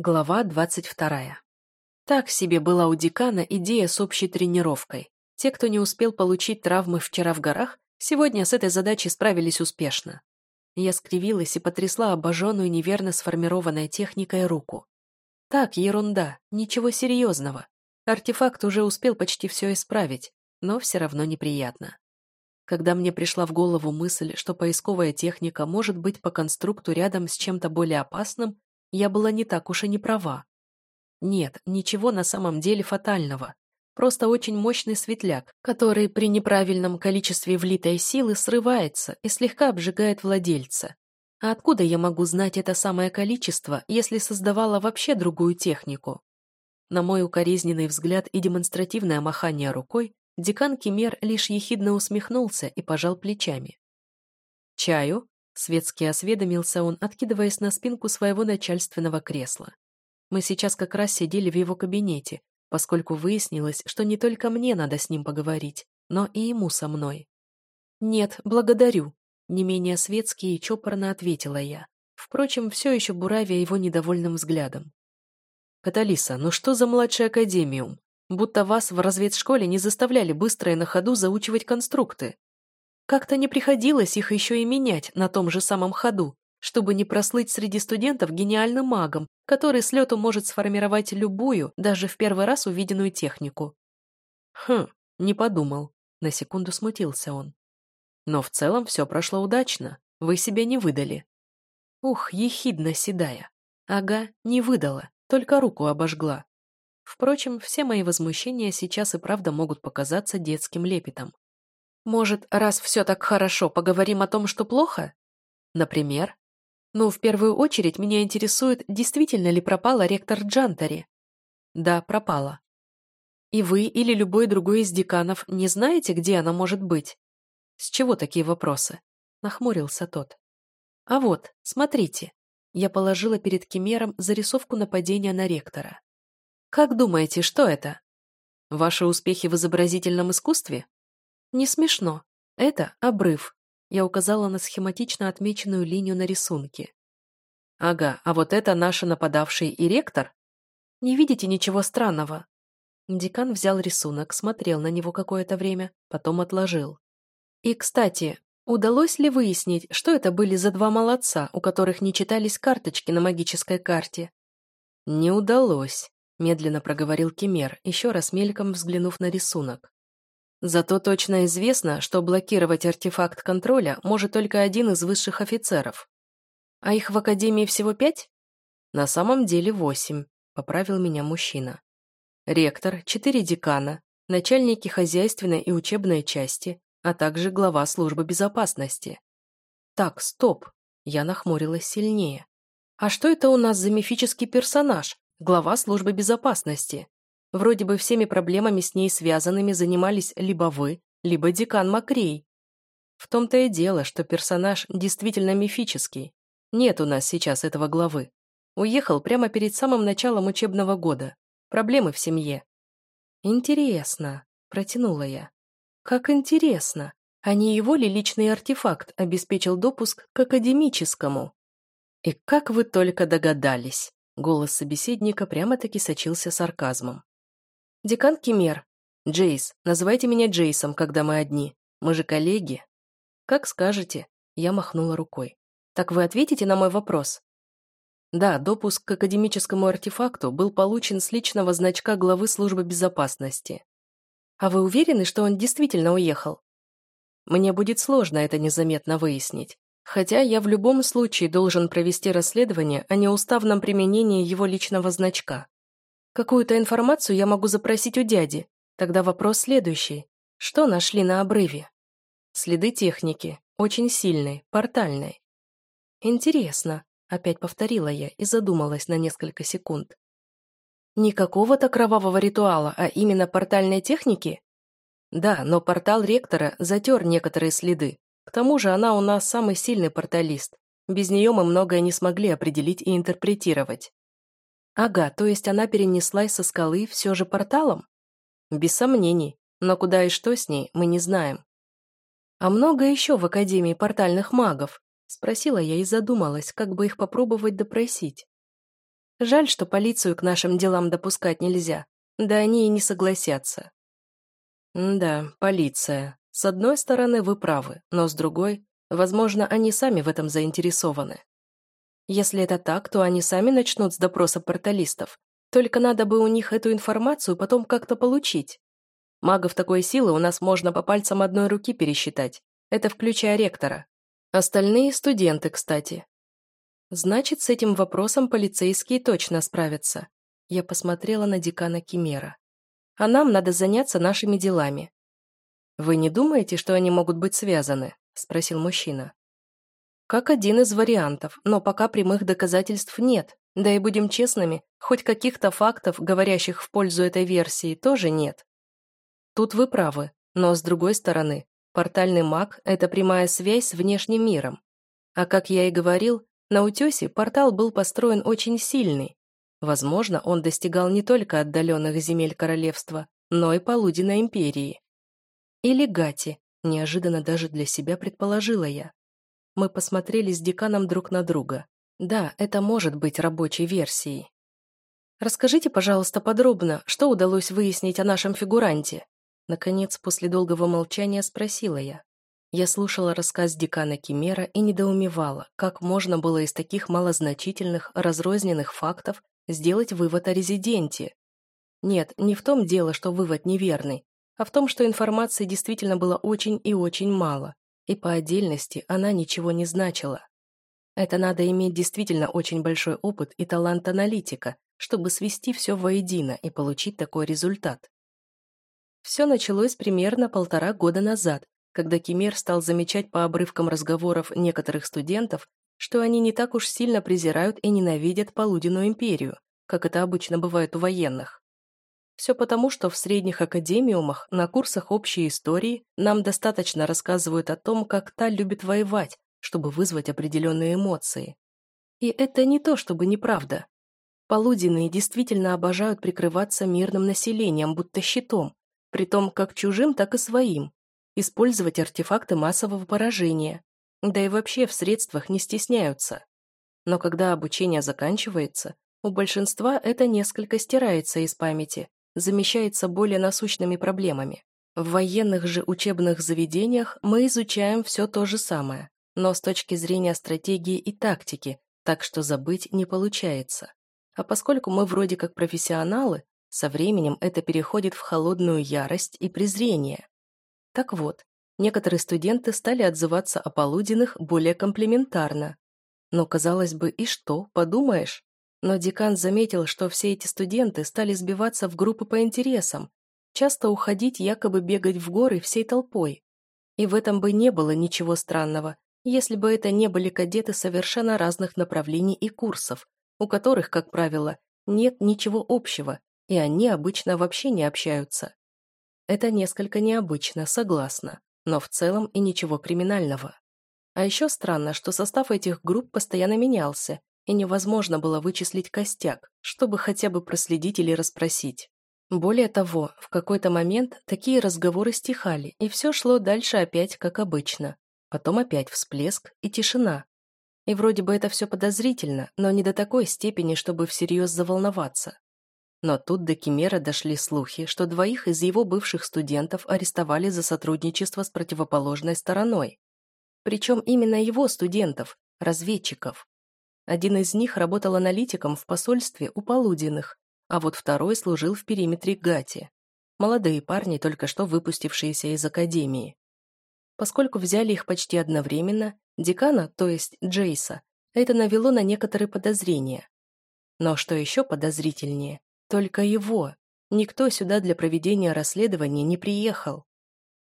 Глава двадцать вторая. Так себе была у декана идея с общей тренировкой. Те, кто не успел получить травмы вчера в горах, сегодня с этой задачей справились успешно. Я скривилась и потрясла обожженную неверно сформированной техникой руку. Так, ерунда, ничего серьезного. Артефакт уже успел почти все исправить, но все равно неприятно. Когда мне пришла в голову мысль, что поисковая техника может быть по конструкту рядом с чем-то более опасным, я была не так уж и не права. Нет, ничего на самом деле фатального. Просто очень мощный светляк, который при неправильном количестве влитой силы срывается и слегка обжигает владельца. А откуда я могу знать это самое количество, если создавала вообще другую технику? На мой укоризненный взгляд и демонстративное махание рукой, декан Кемер лишь ехидно усмехнулся и пожал плечами. «Чаю?» Светски осведомился он, откидываясь на спинку своего начальственного кресла. Мы сейчас как раз сидели в его кабинете, поскольку выяснилось, что не только мне надо с ним поговорить, но и ему со мной. «Нет, благодарю», — не менее светски и чопорно ответила я, впрочем, все еще буравя его недовольным взглядом. «Каталиса, ну что за младший академиум? Будто вас в разведшколе не заставляли быстро и на ходу заучивать конструкты. Как-то не приходилось их еще и менять на том же самом ходу, чтобы не прослыть среди студентов гениальным магом, который с лету может сформировать любую, даже в первый раз увиденную технику. Хм, не подумал. На секунду смутился он. Но в целом все прошло удачно. Вы себя не выдали. Ух, ехидно седая. Ага, не выдала, только руку обожгла. Впрочем, все мои возмущения сейчас и правда могут показаться детским лепетом. Может, раз все так хорошо, поговорим о том, что плохо? Например? Ну, в первую очередь меня интересует, действительно ли пропала ректор Джантари. Да, пропала. И вы или любой другой из деканов не знаете, где она может быть? С чего такие вопросы? Нахмурился тот. А вот, смотрите. Я положила перед Кемером зарисовку нападения на ректора. Как думаете, что это? Ваши успехи в изобразительном искусстве? Не смешно. Это обрыв. Я указала на схематично отмеченную линию на рисунке. Ага, а вот это наш нападавший и ректор? Не видите ничего странного? Декан взял рисунок, смотрел на него какое-то время, потом отложил. И, кстати, удалось ли выяснить, что это были за два молодца, у которых не читались карточки на магической карте? Не удалось, медленно проговорил Кемер, еще раз мельком взглянув на рисунок. Зато точно известно, что блокировать артефакт контроля может только один из высших офицеров. А их в Академии всего пять? На самом деле восемь, поправил меня мужчина. Ректор, четыре декана, начальники хозяйственной и учебной части, а также глава службы безопасности. Так, стоп, я нахмурилась сильнее. А что это у нас за мифический персонаж, глава службы безопасности? Вроде бы всеми проблемами с ней связанными занимались либо вы, либо декан Макрей. В том-то и дело, что персонаж действительно мифический. Нет у нас сейчас этого главы. Уехал прямо перед самым началом учебного года. Проблемы в семье. Интересно, протянула я. Как интересно. А не его ли личный артефакт обеспечил допуск к академическому? И как вы только догадались. Голос собеседника прямо-таки сочился сарказмом. «Декан Кемер. Джейс, называйте меня Джейсом, когда мы одни. Мы же коллеги». «Как скажете», — я махнула рукой. «Так вы ответите на мой вопрос?» Да, допуск к академическому артефакту был получен с личного значка главы службы безопасности. А вы уверены, что он действительно уехал? Мне будет сложно это незаметно выяснить. Хотя я в любом случае должен провести расследование о неуставном применении его личного значка. Какую-то информацию я могу запросить у дяди. Тогда вопрос следующий. Что нашли на обрыве? Следы техники. Очень сильной, портальной. Интересно, опять повторила я и задумалась на несколько секунд. Не какого-то кровавого ритуала, а именно портальной техники? Да, но портал ректора затер некоторые следы. К тому же она у нас самый сильный порталист. Без нее мы многое не смогли определить и интерпретировать. Ага, то есть она перенеслась со скалы все же порталом? Без сомнений, но куда и что с ней, мы не знаем. А много еще в Академии портальных магов? Спросила я и задумалась, как бы их попробовать допросить. Жаль, что полицию к нашим делам допускать нельзя. Да они и не согласятся. да, полиция. С одной стороны, вы правы, но с другой, возможно, они сами в этом заинтересованы. Если это так, то они сами начнут с допроса порталистов. Только надо бы у них эту информацию потом как-то получить. Магов такой силы у нас можно по пальцам одной руки пересчитать. Это включая ректора. Остальные студенты, кстати. Значит, с этим вопросом полицейские точно справятся. Я посмотрела на декана Кимера. А нам надо заняться нашими делами. Вы не думаете, что они могут быть связаны? Спросил мужчина. Как один из вариантов, но пока прямых доказательств нет. Да и будем честными, хоть каких-то фактов, говорящих в пользу этой версии, тоже нет. Тут вы правы, но с другой стороны, портальный маг – это прямая связь с внешним миром. А как я и говорил, на утесе портал был построен очень сильный. Возможно, он достигал не только отдаленных земель королевства, но и полуденной империи. Или Гати, неожиданно даже для себя предположила я. Мы посмотрели с деканом друг на друга. Да, это может быть рабочей версией. Расскажите, пожалуйста, подробно, что удалось выяснить о нашем фигуранте? Наконец, после долгого молчания спросила я. Я слушала рассказ декана Кимера и недоумевала, как можно было из таких малозначительных, разрозненных фактов сделать вывод о резиденте. Нет, не в том дело, что вывод неверный, а в том, что информации действительно было очень и очень мало и по отдельности она ничего не значила. Это надо иметь действительно очень большой опыт и талант аналитика, чтобы свести все воедино и получить такой результат. Все началось примерно полтора года назад, когда Кемер стал замечать по обрывкам разговоров некоторых студентов, что они не так уж сильно презирают и ненавидят полуденную империю, как это обычно бывает у военных. Все потому, что в средних академиумах на курсах общей истории нам достаточно рассказывают о том, как та любит воевать, чтобы вызвать определенные эмоции. И это не то, чтобы неправда. Полуденные действительно обожают прикрываться мирным населением, будто щитом, притом как чужим, так и своим, использовать артефакты массового поражения, да и вообще в средствах не стесняются. Но когда обучение заканчивается, у большинства это несколько стирается из памяти, замещается более насущными проблемами. В военных же учебных заведениях мы изучаем все то же самое, но с точки зрения стратегии и тактики, так что забыть не получается. А поскольку мы вроде как профессионалы, со временем это переходит в холодную ярость и презрение. Так вот, некоторые студенты стали отзываться о полуденных более комплиментарно. Но, казалось бы, и что, подумаешь? Но декан заметил, что все эти студенты стали сбиваться в группы по интересам, часто уходить якобы бегать в горы всей толпой. И в этом бы не было ничего странного, если бы это не были кадеты совершенно разных направлений и курсов, у которых, как правило, нет ничего общего, и они обычно вообще не общаются. Это несколько необычно, согласна, но в целом и ничего криминального. А еще странно, что состав этих групп постоянно менялся, и невозможно было вычислить костяк, чтобы хотя бы проследить или расспросить. Более того, в какой-то момент такие разговоры стихали, и все шло дальше опять, как обычно. Потом опять всплеск и тишина. И вроде бы это все подозрительно, но не до такой степени, чтобы всерьез заволноваться. Но тут до Кемера дошли слухи, что двоих из его бывших студентов арестовали за сотрудничество с противоположной стороной. Причем именно его студентов, разведчиков. Один из них работал аналитиком в посольстве у Полуденных, а вот второй служил в периметре Гати. Молодые парни, только что выпустившиеся из академии. Поскольку взяли их почти одновременно, декана, то есть Джейса, это навело на некоторые подозрения. Но что еще подозрительнее, только его. Никто сюда для проведения расследования не приехал.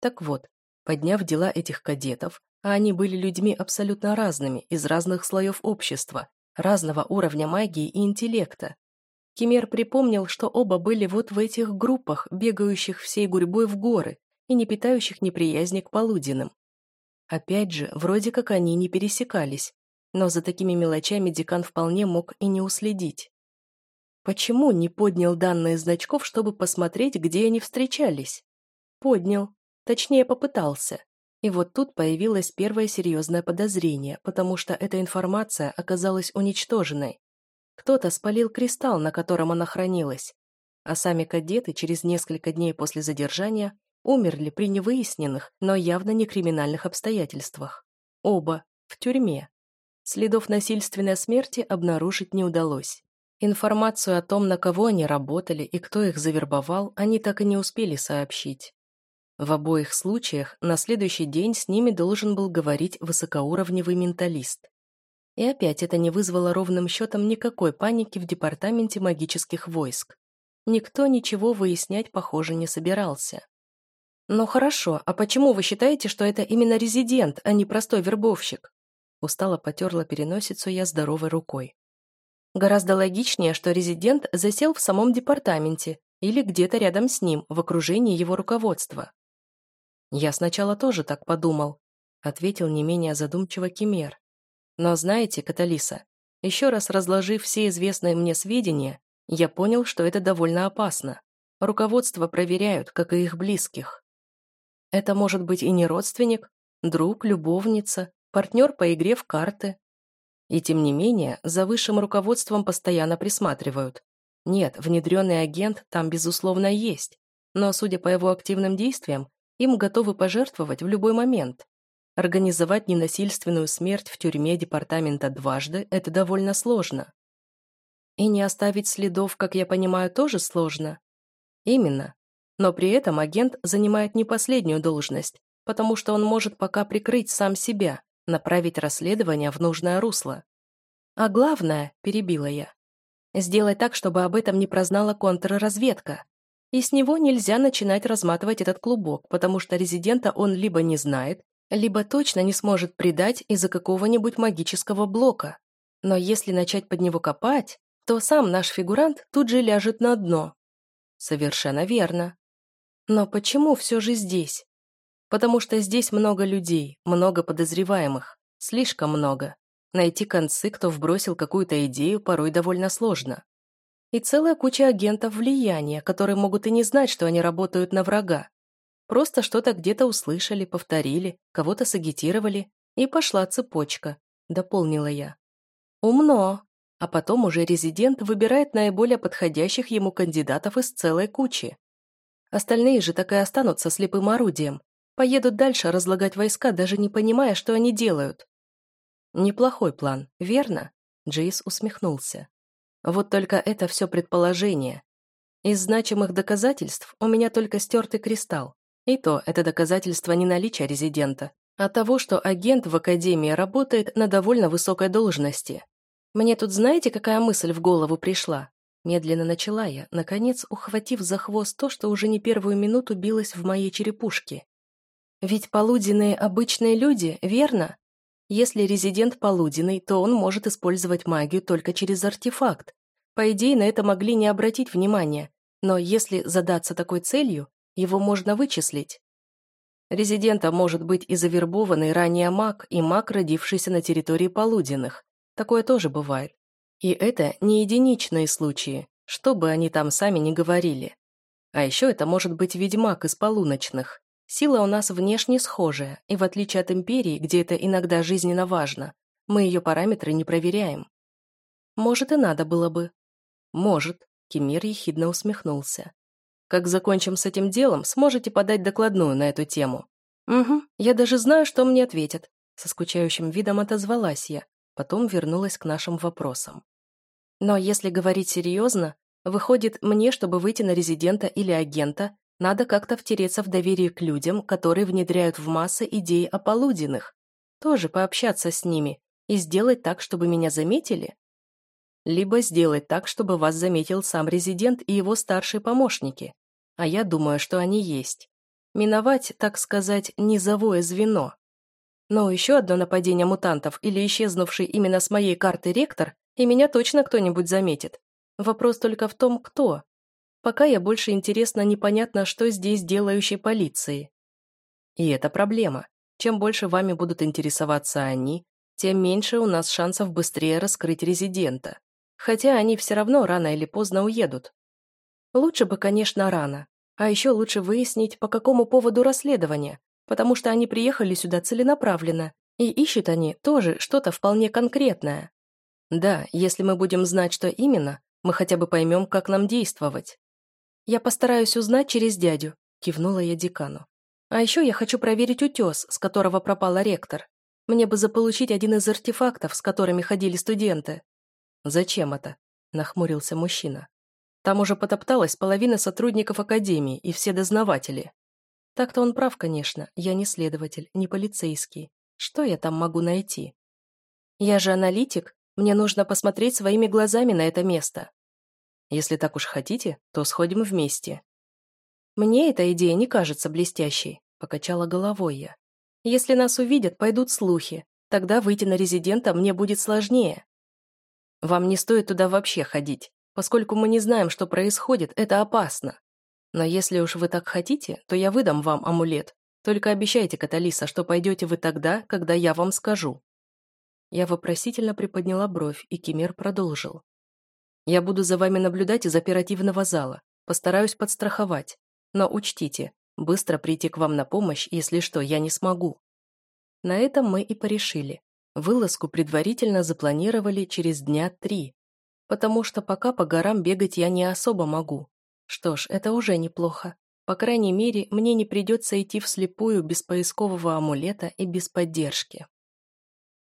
Так вот, подняв дела этих кадетов, а они были людьми абсолютно разными, из разных слоев общества, разного уровня магии и интеллекта. Кемер припомнил, что оба были вот в этих группах, бегающих всей гурьбой в горы и не питающих неприязни к полуденным. Опять же, вроде как они не пересекались, но за такими мелочами декан вполне мог и не уследить. Почему не поднял данные значков, чтобы посмотреть, где они встречались? Поднял. Точнее, попытался. И вот тут появилось первое серьезное подозрение, потому что эта информация оказалась уничтоженной. Кто-то спалил кристалл, на котором она хранилась. А сами кадеты через несколько дней после задержания умерли при невыясненных, но явно не криминальных обстоятельствах. Оба в тюрьме. Следов насильственной смерти обнаружить не удалось. Информацию о том, на кого они работали и кто их завербовал, они так и не успели сообщить. В обоих случаях на следующий день с ними должен был говорить высокоуровневый менталист. И опять это не вызвало ровным счетом никакой паники в департаменте магических войск. Никто ничего выяснять, похоже, не собирался. «Ну хорошо, а почему вы считаете, что это именно резидент, а не простой вербовщик?» Устало потерла переносицу я здоровой рукой. Гораздо логичнее, что резидент засел в самом департаменте или где-то рядом с ним, в окружении его руководства. «Я сначала тоже так подумал», — ответил не менее задумчиво Кемер. «Но знаете, Каталиса, еще раз разложив все известные мне сведения, я понял, что это довольно опасно. Руководство проверяют, как и их близких. Это может быть и не родственник, друг, любовница, партнер по игре в карты, и тем не менее, за высшим руководством постоянно присматривают. Нет, внедренный агент там, безусловно, есть, но, судя по его активным действиям, им готовы пожертвовать в любой момент. Организовать ненасильственную смерть в тюрьме департамента дважды – это довольно сложно. И не оставить следов, как я понимаю, тоже сложно? Именно. Но при этом агент занимает не последнюю должность, потому что он может пока прикрыть сам себя, направить расследование в нужное русло. А главное, перебила я, сделать так, чтобы об этом не прознала контрразведка. И с него нельзя начинать разматывать этот клубок, потому что резидента он либо не знает, либо точно не сможет предать из-за какого-нибудь магического блока. Но если начать под него копать, то сам наш фигурант тут же ляжет на дно. Совершенно верно. Но почему все же здесь? Потому что здесь много людей, много подозреваемых, слишком много. Найти концы, кто вбросил какую-то идею, порой довольно сложно. И целая куча агентов влияния, которые могут и не знать, что они работают на врага. Просто что-то где-то услышали, повторили, кого-то сагитировали, и пошла цепочка, дополнила я. Умно. А потом уже резидент выбирает наиболее подходящих ему кандидатов из целой кучи. Остальные же так и останутся слепым орудием, Поедут дальше разлагать войска, даже не понимая, что они делают. Неплохой план, верно? Джейс усмехнулся. Вот только это все предположение. Из значимых доказательств у меня только стертый кристалл. И то это доказательство не наличия резидента, а того, что агент в Академии работает на довольно высокой должности. Мне тут знаете, какая мысль в голову пришла? Медленно начала я, наконец ухватив за хвост то, что уже не первую минуту билось в моей черепушке. Ведь полуденные обычные люди, верно? Если резидент полуденный, то он может использовать магию только через артефакт. По идее, на это могли не обратить внимания, но если задаться такой целью, его можно вычислить. Резидента может быть и завербованный ранее маг, и маг, родившийся на территории полуденных. Такое тоже бывает. И это не единичные случаи, что бы они там сами не говорили. А еще это может быть ведьмак из полуночных. Сила у нас внешне схожая, и в отличие от Империи, где это иногда жизненно важно, мы ее параметры не проверяем. Может, и надо было бы. Может, Кемир ехидно усмехнулся. Как закончим с этим делом, сможете подать докладную на эту тему. Угу, я даже знаю, что мне ответят. Со скучающим видом отозвалась я, потом вернулась к нашим вопросам. Но если говорить серьезно, выходит, мне, чтобы выйти на резидента или агента, надо как-то втереться в доверие к людям, которые внедряют в массы идеи о полуденных. Тоже пообщаться с ними и сделать так, чтобы меня заметили. Либо сделать так, чтобы вас заметил сам резидент и его старшие помощники. А я думаю, что они есть. Миновать, так сказать, низовое звено. Но еще одно нападение мутантов или исчезнувший именно с моей карты ректор, и меня точно кто-нибудь заметит. Вопрос только в том, кто. Пока я больше интересно непонятно, что здесь делающей полиции. И это проблема. Чем больше вами будут интересоваться они, тем меньше у нас шансов быстрее раскрыть резидента. Хотя они все равно рано или поздно уедут. Лучше бы, конечно, рано. А еще лучше выяснить, по какому поводу расследования, потому что они приехали сюда целенаправленно, и ищут они тоже что-то вполне конкретное. Да, если мы будем знать, что именно, мы хотя бы поймем, как нам действовать. Я постараюсь узнать через дядю, кивнула я декану. А еще я хочу проверить утес, с которого пропала ректор. Мне бы заполучить один из артефактов, с которыми ходили студенты. Зачем это? Нахмурился мужчина. Там уже потопталась половина сотрудников академии и все дознаватели. Так-то он прав, конечно, я не следователь, не полицейский. Что я там могу найти? Я же аналитик, мне нужно посмотреть своими глазами на это место. Если так уж хотите, то сходим вместе. Мне эта идея не кажется блестящей, покачала головой я. Если нас увидят, пойдут слухи. Тогда выйти на резидента мне будет сложнее. Вам не стоит туда вообще ходить. Поскольку мы не знаем, что происходит, это опасно. Но если уж вы так хотите, то я выдам вам амулет. Только обещайте, Каталиса, что пойдете вы тогда, когда я вам скажу». Я вопросительно приподняла бровь, и Кемер продолжил. «Я буду за вами наблюдать из оперативного зала. Постараюсь подстраховать. Но учтите, быстро прийти к вам на помощь, если что, я не смогу». На этом мы и порешили. Вылазку предварительно запланировали через дня три, потому что пока по горам бегать я не особо могу. Что ж, это уже неплохо. По крайней мере, мне не придется идти вслепую без поискового амулета и без поддержки.